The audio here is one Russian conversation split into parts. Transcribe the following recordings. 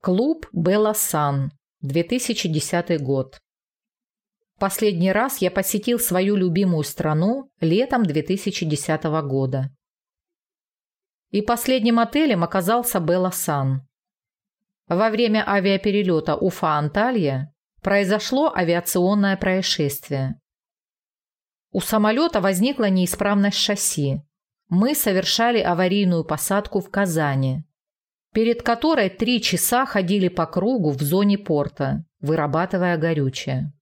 Клуб Белла Сан, 2010 год. Последний раз я посетил свою любимую страну летом 2010 года. И последним отелем оказался Белла Сан. Во время авиаперелета Уфа-Анталья произошло авиационное происшествие. У самолета возникла неисправность шасси. Мы совершали аварийную посадку в Казани, перед которой три часа ходили по кругу в зоне порта, вырабатывая горючее.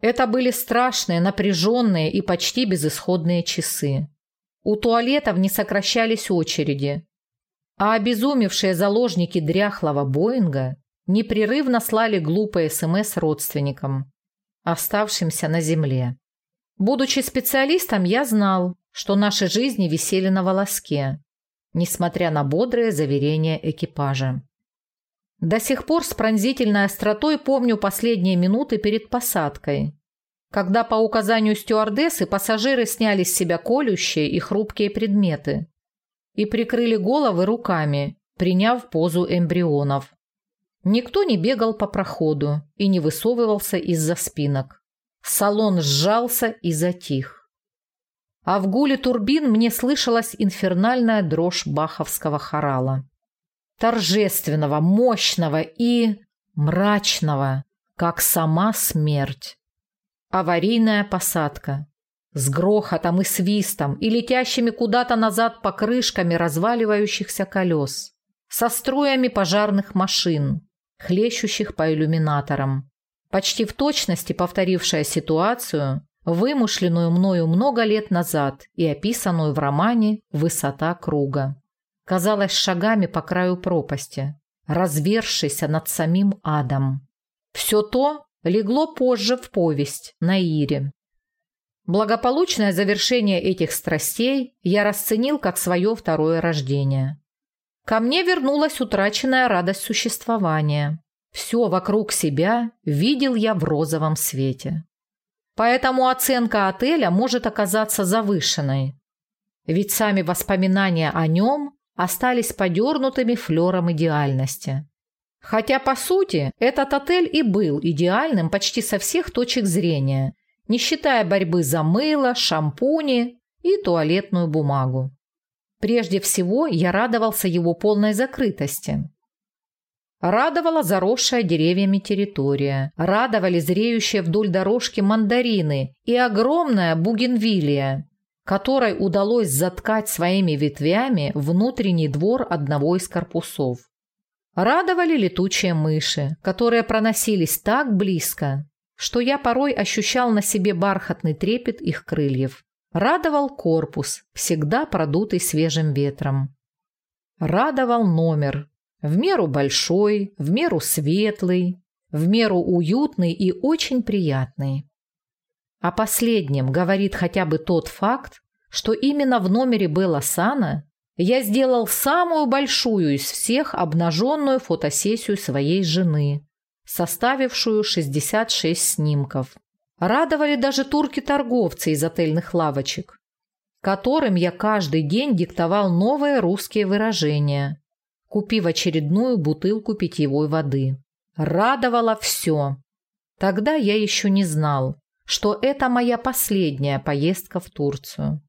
Это были страшные, напряженные и почти безысходные часы. У туалетов не сокращались очереди, а обезумевшие заложники дряхлого Боинга непрерывно слали глупые СМС родственникам, оставшимся на земле. Будучи специалистом, я знал, что наши жизни висели на волоске, несмотря на бодрые заверения экипажа. До сих пор с пронзительной остротой помню последние минуты перед посадкой, когда по указанию стюардессы пассажиры сняли с себя колющие и хрупкие предметы и прикрыли головы руками, приняв позу эмбрионов. Никто не бегал по проходу и не высовывался из-за спинок. Салон сжался и затих. А в гуле турбин мне слышалась инфернальная дрожь баховского хорала. Торжественного, мощного и мрачного, как сама смерть. Аварийная посадка. С грохотом и свистом и летящими куда-то назад покрышками разваливающихся колес. Со струями пожарных машин, хлещущих по иллюминаторам. Почти в точности повторившая ситуацию, вымышленную мною много лет назад и описанную в романе «Высота круга». Казалось шагами по краю пропасти, развершейся над самим адом. Все то, легло позже в повесть на Ире. Благополучное завершение этих страстей я расценил как свое второе рождение. Ко мне вернулась утраченная радость существования. Все вокруг себя видел я в розовом свете. Поэтому оценка отеля может оказаться завышенной. Ведь сами воспоминания о нем остались подернутыми флером идеальности. Хотя, по сути, этот отель и был идеальным почти со всех точек зрения, не считая борьбы за мыло, шампуни и туалетную бумагу. Прежде всего, я радовался его полной закрытости. Радовала заросшая деревьями территория, радовали зреющие вдоль дорожки мандарины и огромная бугенвилия, которой удалось заткать своими ветвями внутренний двор одного из корпусов. Радовали летучие мыши, которые проносились так близко, что я порой ощущал на себе бархатный трепет их крыльев. Радовал корпус, всегда продутый свежим ветром. Радовал номер, в меру большой, в меру светлый, в меру уютный и очень приятный. О последнем говорит хотя бы тот факт, что именно в номере Белла Сана я сделал самую большую из всех обнаженную фотосессию своей жены, составившую 66 снимков. Радовали даже турки-торговцы из отельных лавочек, которым я каждый день диктовал новые русские выражения, купив очередную бутылку питьевой воды. Радовало все. Тогда я еще не знал, что это моя последняя поездка в Турцию.